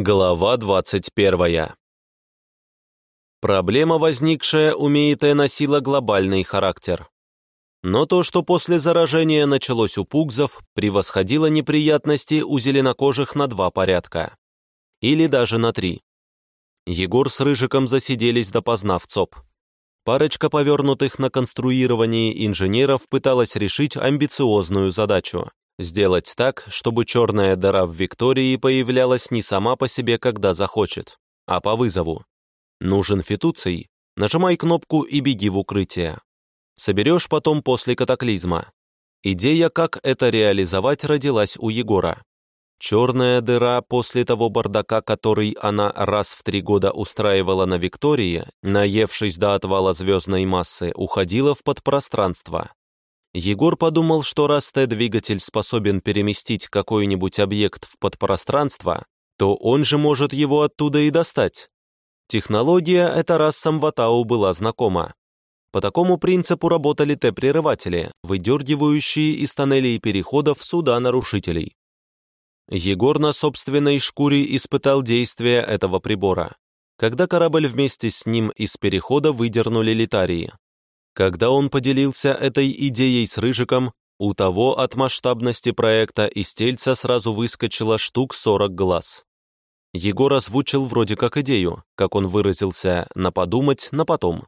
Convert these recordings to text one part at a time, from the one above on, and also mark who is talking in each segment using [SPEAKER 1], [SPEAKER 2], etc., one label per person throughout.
[SPEAKER 1] Глава 21. Проблема, возникшая у Миите, носила глобальный характер. Но то, что после заражения началось у пугзов, превосходило неприятности у зеленокожих на два порядка. Или даже на три. Егор с Рыжиком засиделись допоздна в ЦОП. Парочка повернутых на конструировании инженеров пыталась решить амбициозную задачу Сделать так, чтобы черная дыра в Виктории появлялась не сама по себе, когда захочет, а по вызову. Нужен фитуций? Нажимай кнопку и беги в укрытие. Соберешь потом после катаклизма. Идея, как это реализовать, родилась у Егора. Черная дыра после того бардака, который она раз в три года устраивала на Виктории, наевшись до отвала звездной массы, уходила в подпространство. Егор подумал, что раз Т-двигатель способен переместить какой-нибудь объект в подпространство, то он же может его оттуда и достать. Технология эта расам Ватау была знакома. По такому принципу работали Т-прерыватели, выдергивающие из тоннелей переходов суда нарушителей. Егор на собственной шкуре испытал действие этого прибора, когда корабль вместе с ним из перехода выдернули литарии. Когда он поделился этой идеей с Рыжиком, у того от масштабности проекта из тельца сразу выскочило штук 40 глаз. Егор озвучил вроде как идею, как он выразился, на подумать, на потом.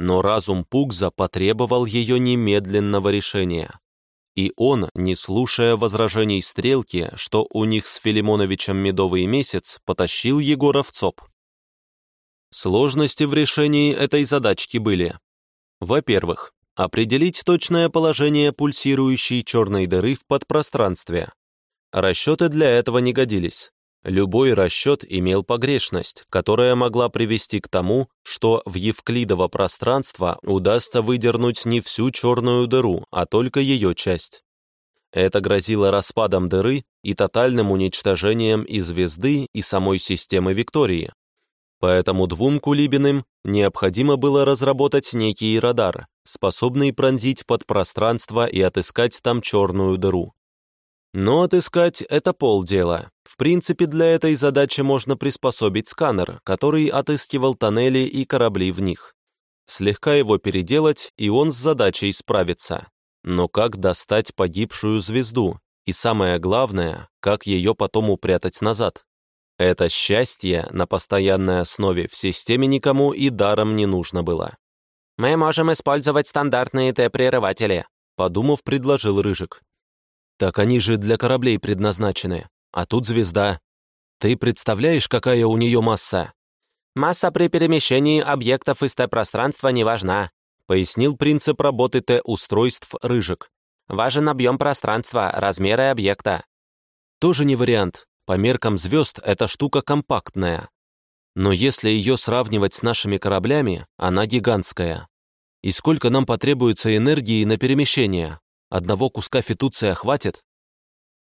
[SPEAKER 1] Но разум Пугза потребовал ее немедленного решения. И он, не слушая возражений Стрелки, что у них с Филимоновичем медовый месяц, потащил Егора в ЦОП. Сложности в решении этой задачки были. Во-первых, определить точное положение пульсирующей черной дыры в подпространстве. Расчеты для этого не годились. Любой расчет имел погрешность, которая могла привести к тому, что в Евклидово пространство удастся выдернуть не всю черную дыру, а только ее часть. Это грозило распадом дыры и тотальным уничтожением и звезды, и самой системы Виктории. Поэтому двум Кулибиным необходимо было разработать некий радар, способный пронзить подпространство и отыскать там черную дыру. Но отыскать — это полдела. В принципе, для этой задачи можно приспособить сканер, который отыскивал тоннели и корабли в них. Слегка его переделать, и он с задачей справится. Но как достать погибшую звезду? И самое главное, как ее потом упрятать назад? Это счастье на постоянной основе в системе никому и даром не нужно было.
[SPEAKER 2] «Мы можем использовать стандартные Т-прерыватели»,
[SPEAKER 1] подумав, предложил Рыжик. «Так они же для кораблей предназначены, а тут звезда. Ты представляешь, какая у нее масса?»
[SPEAKER 2] «Масса при перемещении объектов из Т-пространства не важна»,
[SPEAKER 1] пояснил принцип работы Т-устройств Рыжик.
[SPEAKER 2] «Важен объем пространства, размеры объекта».
[SPEAKER 1] «Тоже не вариант. По меркам звезд эта штука компактная. Но если ее сравнивать с нашими кораблями, она гигантская. И сколько нам потребуется энергии на перемещение? Одного куска фитуция хватит?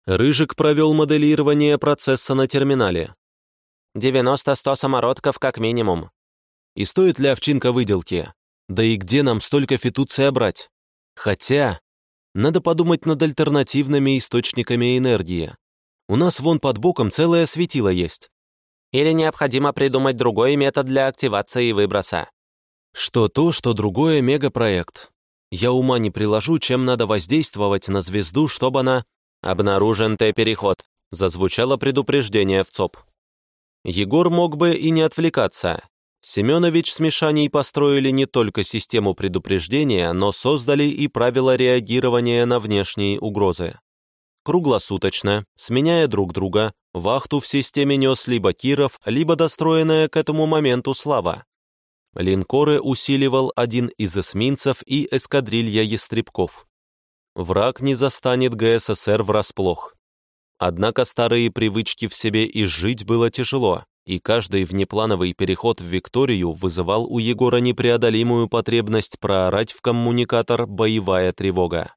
[SPEAKER 1] Рыжик провел моделирование процесса на терминале.
[SPEAKER 2] 90-100 самородков как минимум.
[SPEAKER 1] И стоит ли овчинка выделки? Да и где нам столько фитуция брать? Хотя, надо подумать над альтернативными источниками энергии. У нас вон под боком целое светило есть.
[SPEAKER 2] Или необходимо придумать другой метод для активации выброса.
[SPEAKER 1] Что то, что другое мегапроект. Я ума не приложу, чем надо воздействовать на звезду, чтобы она... «Обнаружен Т-переход», — зазвучало предупреждение в ЦОП. Егор мог бы и не отвлекаться. Семенович с Мишаней построили не только систему предупреждения, но создали и правила реагирования на внешние угрозы. Круглосуточно, сменяя друг друга, вахту в системе нес либо Киров, либо достроенная к этому моменту Слава. Линкоры усиливал один из эсминцев и эскадрилья ястребков. Враг не застанет ГССР врасплох. Однако старые привычки в себе изжить было тяжело, и каждый внеплановый переход в Викторию вызывал у Егора непреодолимую потребность проорать в коммуникатор «боевая тревога».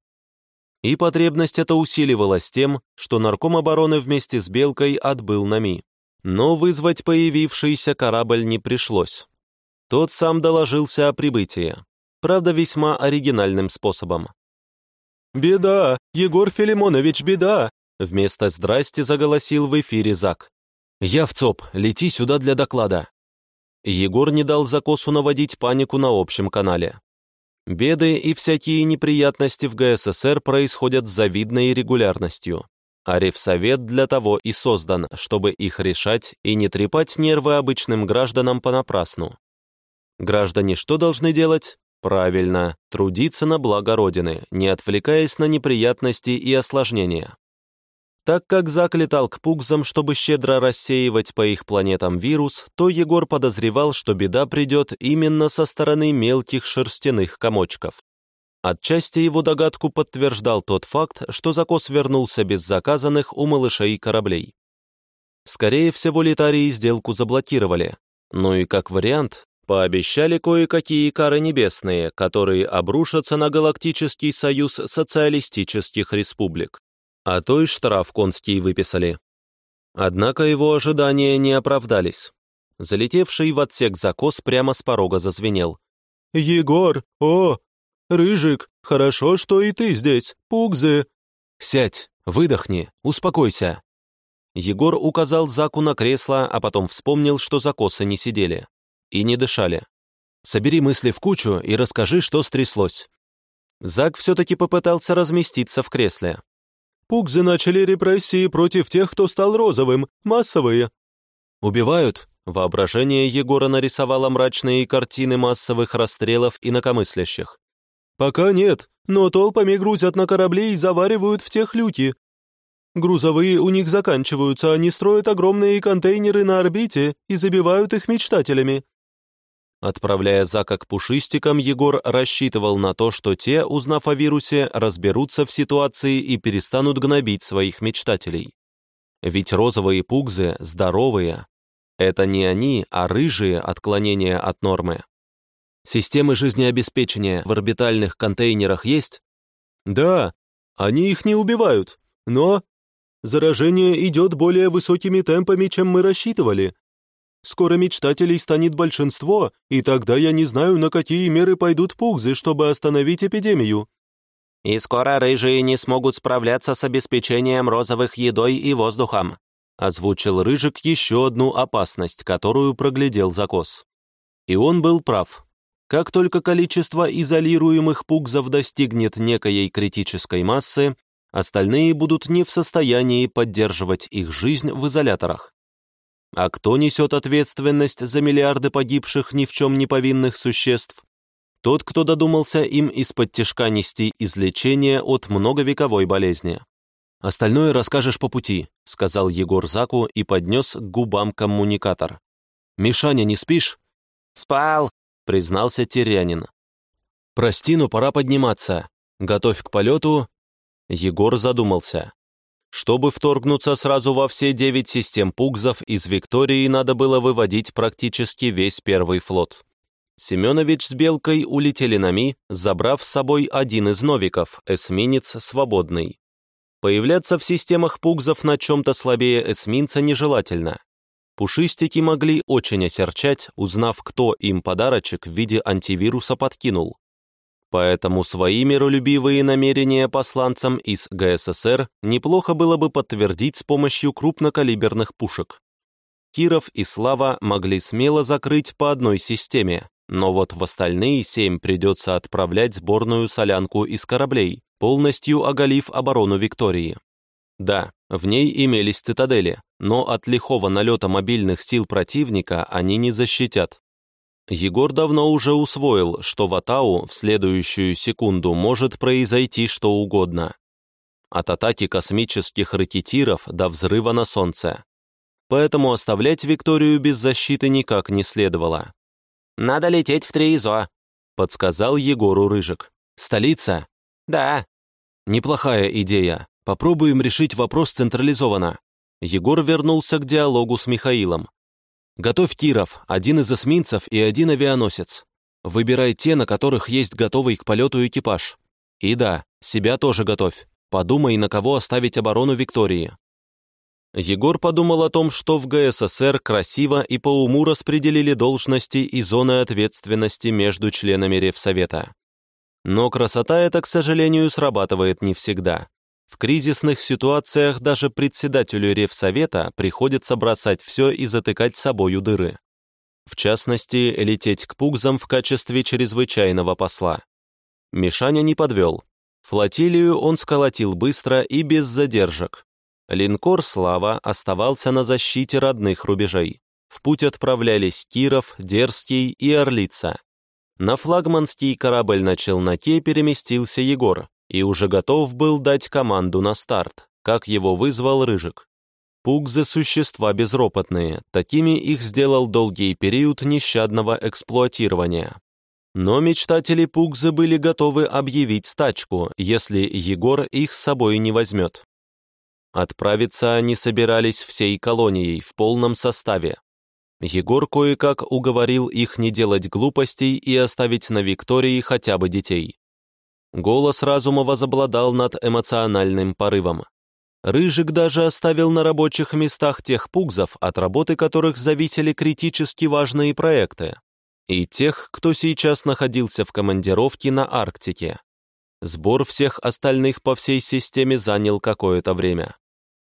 [SPEAKER 1] И потребность эта усиливалась тем, что нарком обороны вместе с Белкой отбыл на Ми. Но вызвать появившийся корабль не пришлось. Тот сам доложился о прибытии, правда, весьма оригинальным способом. «Беда! Егор Филимонович, беда!» Вместо «здрасти» заголосил в эфире Зак. «Я в ЦОП, лети сюда для доклада». Егор не дал закосу наводить панику на общем канале. Беды и всякие неприятности в ГССР происходят с завидной регулярностью. А Ревсовет для того и создан, чтобы их решать и не трепать нервы обычным гражданам понапрасну. Граждане что должны делать? Правильно, трудиться на благо Родины, не отвлекаясь на неприятности и осложнения. Так как Зак летал к пугзам, чтобы щедро рассеивать по их планетам вирус, то Егор подозревал, что беда придет именно со стороны мелких шерстяных комочков. Отчасти его догадку подтверждал тот факт, что закос вернулся без заказанных у малышей кораблей. Скорее всего, летарии сделку заблокировали. Ну и как вариант, пообещали кое-какие кары небесные, которые обрушатся на Галактический союз социалистических республик а то и штраф конский выписали. Однако его ожидания не оправдались. Залетевший в отсек закос прямо с порога зазвенел. «Егор! О! Рыжик! Хорошо, что и ты здесь! Пугзы!» «Сядь, выдохни, успокойся!» Егор указал Заку на кресло, а потом вспомнил, что закосы не сидели. И не дышали. «Собери мысли в кучу и расскажи, что стряслось». Зак все-таки попытался разместиться в кресле. Пугзы начали репрессии против тех, кто стал розовым, массовые». «Убивают?» Воображение Егора нарисовало мрачные картины массовых расстрелов инакомыслящих. «Пока нет, но толпами грузят на корабли и заваривают в тех люки. Грузовые у них заканчиваются, они строят огромные контейнеры на орбите и забивают их мечтателями. Отправляя Зака к пушистикам, Егор рассчитывал на то, что те, узнав о вирусе, разберутся в ситуации и перестанут гнобить своих мечтателей. Ведь розовые пугзы здоровые. Это не они, а рыжие отклонения от нормы. Системы жизнеобеспечения в орбитальных контейнерах есть? Да, они их не убивают, но заражение идет более высокими темпами, чем мы рассчитывали, Скоро мечтателей станет большинство, и тогда я не знаю, на какие меры пойдут пугзы, чтобы остановить эпидемию».
[SPEAKER 2] «И скоро рыжие не смогут справляться с обеспечением розовых едой и воздухом», озвучил Рыжик еще одну опасность, которую проглядел закос. И он был прав. Как только количество изолируемых пугзов достигнет некоей критической массы, остальные будут не в состоянии поддерживать их жизнь в изоляторах. А кто несет ответственность за миллиарды погибших ни в чем не повинных существ? Тот, кто додумался им из-под тяжка нести излечение от многовековой болезни. «Остальное расскажешь по пути», — сказал Егор Заку и поднес к губам коммуникатор. «Мишаня, не спишь?» «Спал», —
[SPEAKER 1] признался Терянин. «Прости, но пора подниматься. Готовь к полету». Егор задумался. Чтобы вторгнуться сразу во все девять систем пугзов, из Виктории надо было выводить практически весь первый флот. Семенович с Белкой улетели на Ми, забрав с собой один из новиков, эсминец «Свободный». Появляться в системах пугзов на чем-то слабее эсминца нежелательно. Пушистики могли очень осерчать, узнав, кто им подарочек в виде антивируса подкинул. Поэтому свои миролюбивые намерения посланцам из ГССР неплохо было бы подтвердить с помощью крупнокалиберных пушек. Киров и Слава могли смело закрыть по одной системе, но вот в остальные семь придется отправлять сборную солянку из кораблей, полностью оголив оборону Виктории. Да, в ней имелись цитадели, но от лихого налета мобильных сил противника они не защитят. Егор давно уже усвоил, что в Атау в следующую секунду может произойти что угодно. От атаки космических ракетиров до взрыва на Солнце. Поэтому оставлять Викторию без защиты никак не следовало.
[SPEAKER 2] «Надо лететь в Триизо», —
[SPEAKER 1] подсказал Егору Рыжик. «Столица?»
[SPEAKER 2] «Да».
[SPEAKER 1] «Неплохая идея. Попробуем решить вопрос централизованно». Егор вернулся к диалогу с Михаилом. Готовь тиров, один из эсминцев и один авианосец. Выбирай те, на которых есть готовый к полету экипаж. И да, себя тоже готовь. Подумай, на кого оставить оборону Виктории. Егор подумал о том, что в ГССР красиво и по уму распределили должности и зоны ответственности между членами Ревсовета. Но красота эта, к сожалению, срабатывает не всегда. В кризисных ситуациях даже председателю Ревсовета приходится бросать все и затыкать собою дыры. В частности, лететь к Пугзам в качестве чрезвычайного посла. Мишаня не подвел. Флотилию он сколотил быстро и без задержек. Линкор «Слава» оставался на защите родных рубежей. В путь отправлялись Киров, Дерзкий и Орлица. На флагманский корабль на челноке переместился Егор и уже готов был дать команду на старт, как его вызвал Рыжик. Пугзы – существа безропотные, такими их сделал долгий период нещадного эксплуатирования. Но мечтатели Пугзы были готовы объявить стачку, если Егор их с собой не возьмет. Отправиться они собирались всей колонией в полном составе. Егор кое-как уговорил их не делать глупостей и оставить на Виктории хотя бы детей. Голос разума возобладал над эмоциональным порывом. Рыжик даже оставил на рабочих местах тех пугзов, от работы которых зависели критически важные проекты, и тех, кто сейчас находился в командировке на Арктике. Сбор всех остальных по всей системе занял какое-то время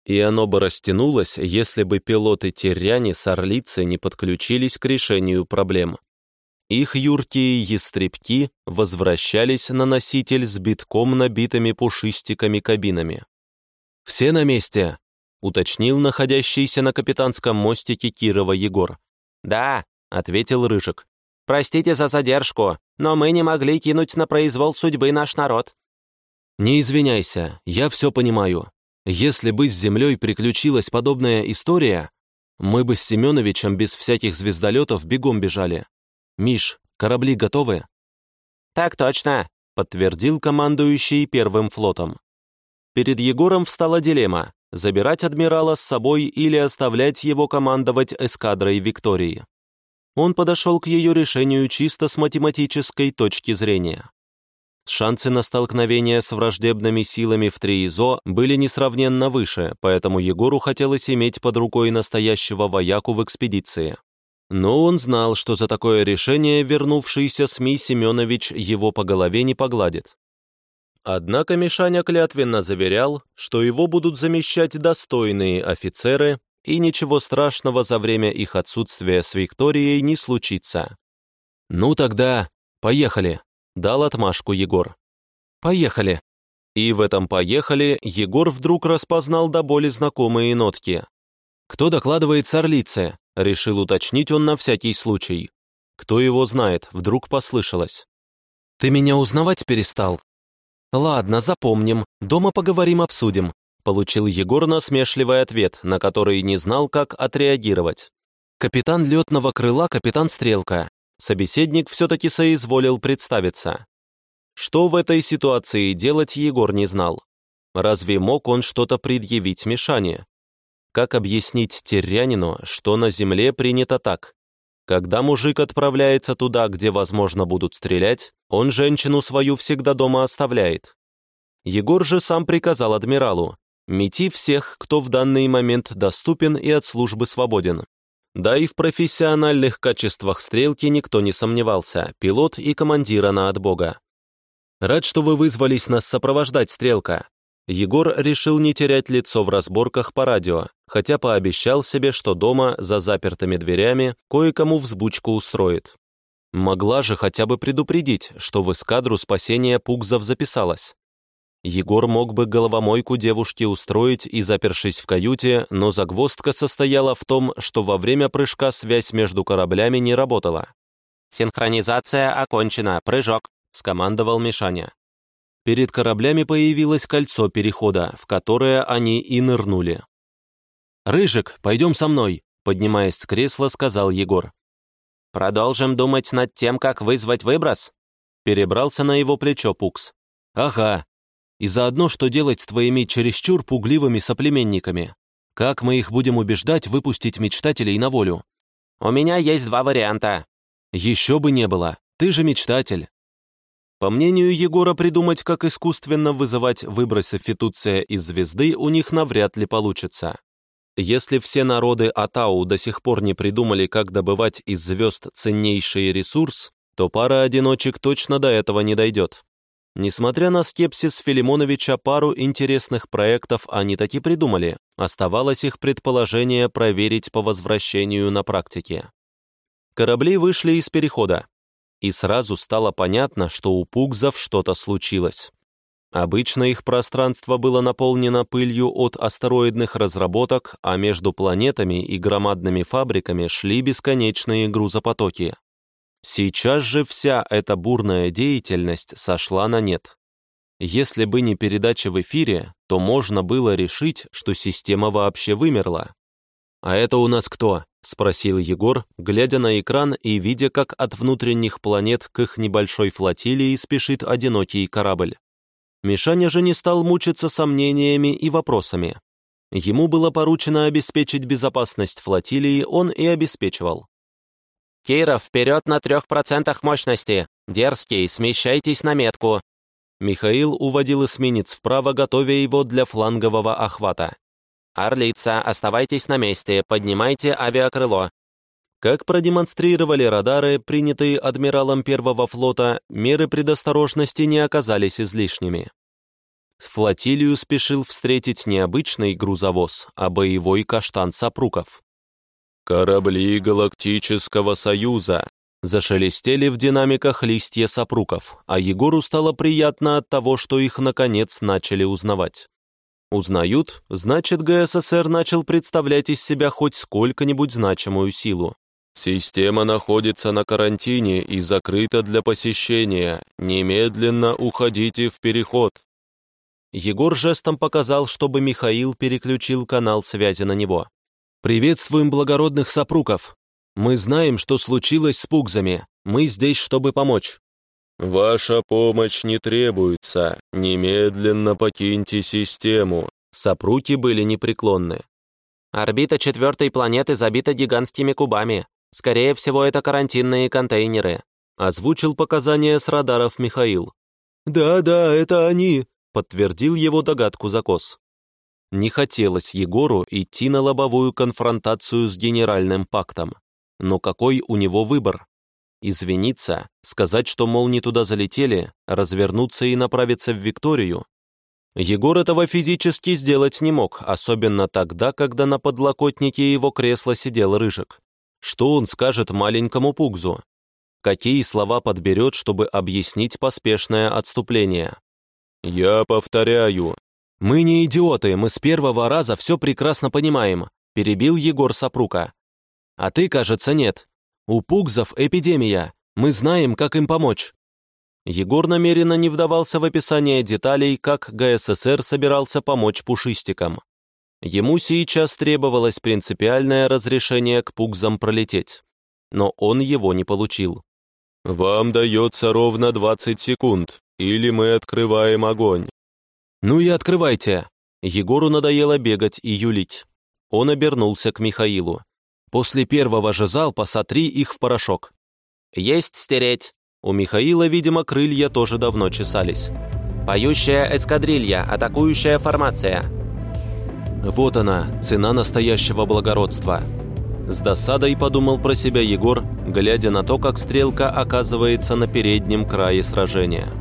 [SPEAKER 1] и оно бы растянулось, если бы пилоты-терряне с Орлицы не подключились к решению проблем. Их юркие ястребки возвращались на носитель с битком набитыми пушистиками кабинами. «Все на месте», — уточнил находящийся на капитанском мостике Кирова Егор.
[SPEAKER 2] «Да», — ответил Рыжик. «Простите за задержку, но мы не могли кинуть на произвол судьбы наш народ».
[SPEAKER 1] «Не извиняйся, я все понимаю. Если бы с Землей приключилась подобная история, мы бы с Семеновичем без всяких звездолетов бегом бежали. Миш, корабли готовы?»
[SPEAKER 2] «Так точно», — подтвердил командующий первым флотом.
[SPEAKER 1] Перед Егором встала дилемма — забирать адмирала с собой или оставлять его командовать эскадрой Виктории. Он подошел к ее решению чисто с математической точки зрения. Шансы на столкновение с враждебными силами в Триизо были несравненно выше, поэтому Егору хотелось иметь под рукой настоящего вояку в экспедиции. Но он знал, что за такое решение вернувшийся СМИ Семенович его по голове не погладит. Однако Мишаня клятвенно заверял, что его будут замещать достойные офицеры, и ничего страшного за время их отсутствия с Викторией не случится. «Ну тогда, поехали!» Дал отмашку Егор. «Поехали!» И в этом «поехали» Егор вдруг распознал до боли знакомые нотки. «Кто докладывает с Орлице?» — решил уточнить он на всякий случай. Кто его знает, вдруг послышалось. «Ты меня узнавать перестал?» «Ладно, запомним, дома поговорим, обсудим», — получил Егор насмешливый ответ, на который не знал, как отреагировать. «Капитан летного крыла, капитан Стрелка. Собеседник все-таки соизволил представиться. Что в этой ситуации делать Егор не знал. Разве мог он что-то предъявить Мишане? Как объяснить террянину, что на земле принято так? Когда мужик отправляется туда, где, возможно, будут стрелять, он женщину свою всегда дома оставляет. Егор же сам приказал адмиралу мети всех, кто в данный момент доступен и от службы свободен. Да и в профессиональных качествах стрелки никто не сомневался, пилот и командир она от бога. «Рад, что вы вызвались нас сопровождать, Стрелка». Егор решил не терять лицо в разборках по радио, хотя пообещал себе, что дома, за запертыми дверями, кое-кому взбучку устроит. Могла же хотя бы предупредить, что в эскадру спасения Пугзов записалась. Егор мог бы головомойку девушке устроить и запершись в каюте, но загвоздка состояла в том, что во время прыжка связь между кораблями не работала.
[SPEAKER 2] «Синхронизация окончена, прыжок», — скомандовал Мишаня.
[SPEAKER 1] Перед кораблями появилось кольцо перехода, в которое они и нырнули. «Рыжик, пойдем со мной», — поднимаясь с кресла, сказал Егор.
[SPEAKER 2] «Продолжим думать над тем, как вызвать выброс?»
[SPEAKER 1] Перебрался на его плечо Пукс. «Ага, и заодно, что делать с твоими чересчур пугливыми соплеменниками. Как мы их будем убеждать выпустить мечтателей на волю?
[SPEAKER 2] У меня есть два варианта.
[SPEAKER 1] Еще бы не было. Ты же мечтатель. По мнению Егора, придумать, как искусственно вызывать выбросы фитуция из звезды, у них навряд ли получится. Если все народы Атау до сих пор не придумали, как добывать из звезд ценнейший ресурс, то пара одиночек точно до этого не дойдет. Несмотря на скепсис Филимоновича, пару интересных проектов они таки придумали. Оставалось их предположение проверить по возвращению на практике. Корабли вышли из перехода, и сразу стало понятно, что у пугзов что-то случилось. Обычно их пространство было наполнено пылью от астероидных разработок, а между планетами и громадными фабриками шли бесконечные грузопотоки. Сейчас же вся эта бурная деятельность сошла на нет. Если бы не передача в эфире, то можно было решить, что система вообще вымерла. «А это у нас кто?» — спросил Егор, глядя на экран и видя, как от внутренних планет к их небольшой флотилии спешит одинокий корабль. Мишаня же не стал мучиться сомнениями и вопросами. Ему было поручено обеспечить безопасность флотилии, он и обеспечивал.
[SPEAKER 2] «Киров, вперед на трех процентах мощности! Дерзкий, смещайтесь на метку!»
[SPEAKER 1] Михаил уводил эсминец вправо, готовя его для флангового охвата.
[SPEAKER 2] «Орлица, оставайтесь на месте, поднимайте авиакрыло».
[SPEAKER 1] Как продемонстрировали радары, принятые адмиралом Первого флота, меры предосторожности не оказались излишними. Флотилию спешил встретить не обычный грузовоз, а боевой каштан Сапруков. «Корабли Галактического Союза!» Зашелестели в динамиках листья сапруков, а Егору стало приятно от того, что их, наконец, начали узнавать. Узнают, значит, ГССР начал представлять из себя хоть сколько-нибудь значимую силу. «Система находится на карантине и закрыта для посещения. Немедленно уходите в переход». Егор жестом показал, чтобы Михаил переключил канал связи на него. «Приветствуем благородных сопруков. Мы знаем, что случилось с пугзами. Мы здесь, чтобы помочь». «Ваша помощь не требуется. Немедленно покиньте систему». Сопруки были непреклонны.
[SPEAKER 2] «Орбита четвертой планеты забита гигантскими кубами. Скорее всего, это карантинные контейнеры»,
[SPEAKER 1] озвучил показания с радаров Михаил. «Да-да, это они», подтвердил его догадку Закос. Не хотелось Егору идти на лобовую конфронтацию с генеральным пактом. Но какой у него выбор? Извиниться, сказать, что, мол, не туда залетели, развернуться и направиться в Викторию? Егор этого физически сделать не мог, особенно тогда, когда на подлокотнике его кресла сидел Рыжик. Что он скажет маленькому Пугзу? Какие слова подберет, чтобы объяснить поспешное отступление? «Я повторяю, «Мы не идиоты, мы с первого раза все прекрасно понимаем», перебил Егор Сапрука. «А ты, кажется, нет. У пугзов эпидемия, мы знаем, как им помочь». Егор намеренно не вдавался в описание деталей, как ГССР собирался помочь пушистикам. Ему сейчас требовалось принципиальное разрешение к пугзам пролететь. Но он его не получил. «Вам дается ровно 20 секунд, или мы открываем огонь», «Ну и открывайте!» Егору надоело бегать и юлить. Он обернулся к Михаилу. «После первого же залпа сотри их в порошок».
[SPEAKER 2] «Есть стереть!»
[SPEAKER 1] У Михаила, видимо, крылья тоже давно чесались.
[SPEAKER 2] «Поющая эскадрилья, атакующая формация».
[SPEAKER 1] Вот она, цена настоящего благородства. С досадой подумал про себя Егор, глядя на то, как стрелка оказывается на переднем крае сражения.